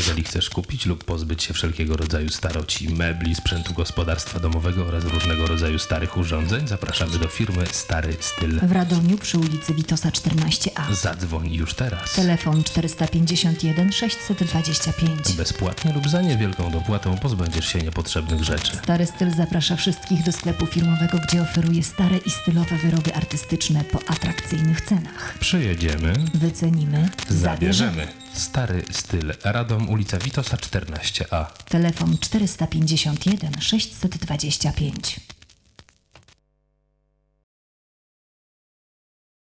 chcesz kupić lub pozbyć się wszelkiego rodzaju staroci, mebli, sprzętu gospodarstwa domowego oraz różnego rodzaju starych urządzeń, zapraszamy do firmy Stary Styl. W Radomiu przy ulicy Witosa 14a. Zadzwoń już teraz. Telefon 451 625. Bezpłatnie lub za niewielką dopłatą pozbędziesz się niepotrzebnych rzeczy. Stary Styl zaprasza wszystkich do sklepu firmowego, gdzie oferuje stare i stylowe wyroby artystyczne po atrakcyjnych cenach. Przyjedziemy, Wycenimy, zabierzemy. Stary Styl. Radom, ulica Witosa 14a. Telefon 451 625.